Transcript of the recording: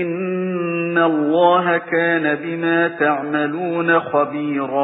إِنَّ اللَّهَ كَانَ بِمَا تَعْمَلُونَ خَبِيرًا